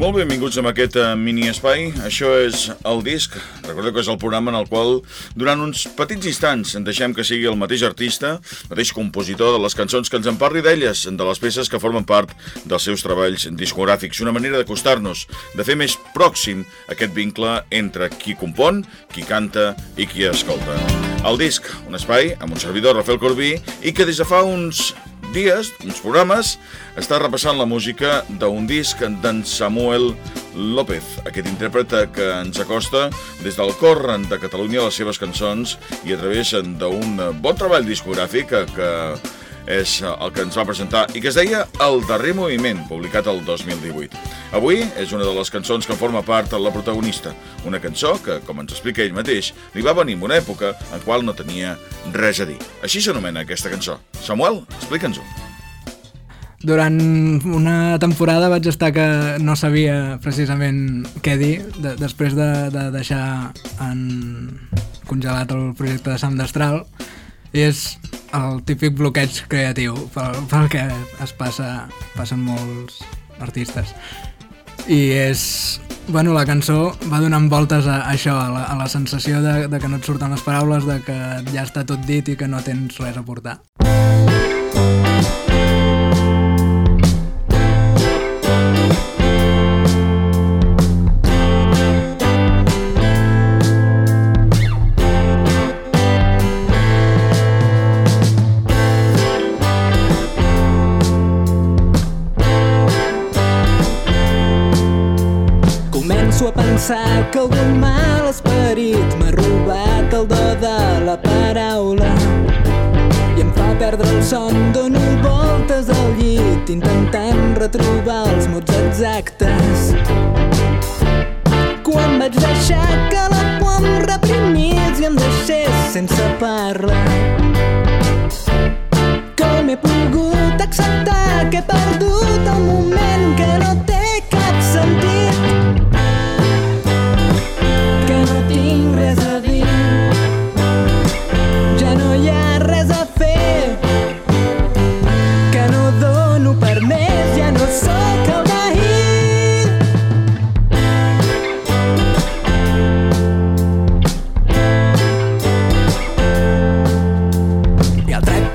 Molt benvinguts a aquest uh, mini espai. Això és el disc. Recordeu que és el programa en el qual, durant uns petits instants, deixem que sigui el mateix artista, mateix compositor de les cançons que ens en parli d'elles, de les peces que formen part dels seus treballs discogràfics. Una manera d'acostar-nos, de fer més pròxim aquest vincle entre qui compon, qui canta i qui escolta. El disc, un espai amb un servidor, Rafael Corbí, i que des de fa uns dies, uns programes, està repassant la música d'un disc d'en Samuel López, aquest intèrpret que ens acosta des del cor de Catalunya les seves cançons i a través d'un bon treball discogràfic que, que és el que ens va presentar i que es deia El darrer moviment, publicat el 2018. Avui és una de les cançons que forma part de la protagonista, una cançó que, com ens explica ell mateix, li va venir en una època en qual no tenia res a dir. Així s'anomena aquesta cançó. Samuel, explica'ns-ho. Durant una temporada vaig estar que no sabia precisament què dir, de, després de, de deixar en congelat el projecte de Sam Destral, i és el típic bloqueig creatiu pel, pel que es passa, passen molts artistes. I és... Bueno, la cançó va donant voltes a, a això, a la, a la sensació de, de que no et surten les paraules, de que ja està tot dit i que no tens res a portar. Pensar que algun mal esperit m'ha robat el do de la paraula. I em fa perdre el son, dono voltes al llit intentant retrobar els mots exactes. Quan vaig deixar que la por em reprimís i em deixés sense parla com he pogut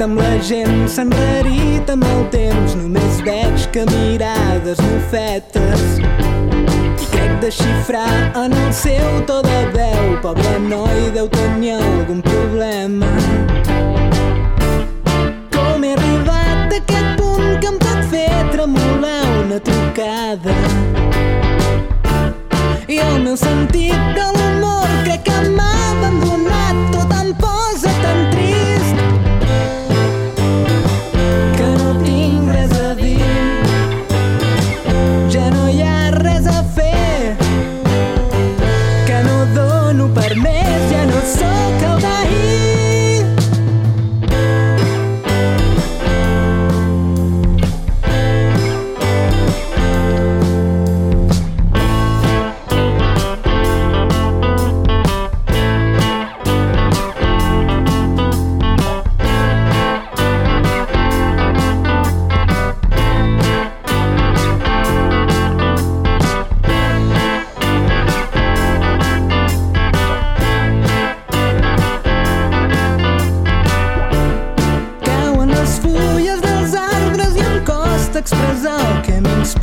amb la gent. S'ha enrarit amb el temps. Només veig que mirades mofetes i crec desxifrar en el seu to de veu. Pobre noi deu tenir algun problema. Com he arribat a aquest punt que em pot fer tremolar una trucada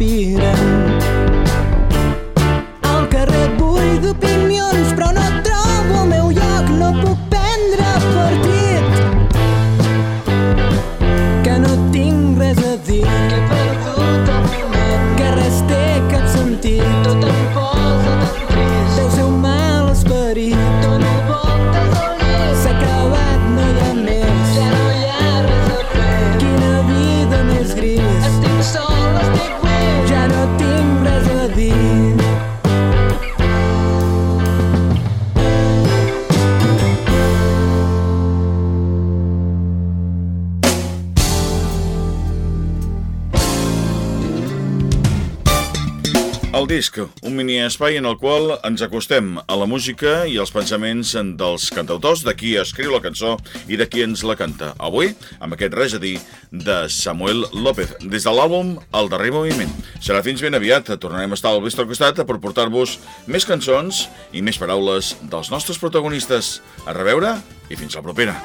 respiran El disc, un mini espai en el qual ens acostem a la música i als pensaments dels cantautors, de qui escriu la cançó i de qui ens la canta. Avui, amb aquest res a dir de Samuel López, des de l'àlbum El darrer moviment. Serà fins ben aviat, tornarem a estar al vostre costat per portar-vos més cançons i més paraules dels nostres protagonistes. A reveure i fins la propera.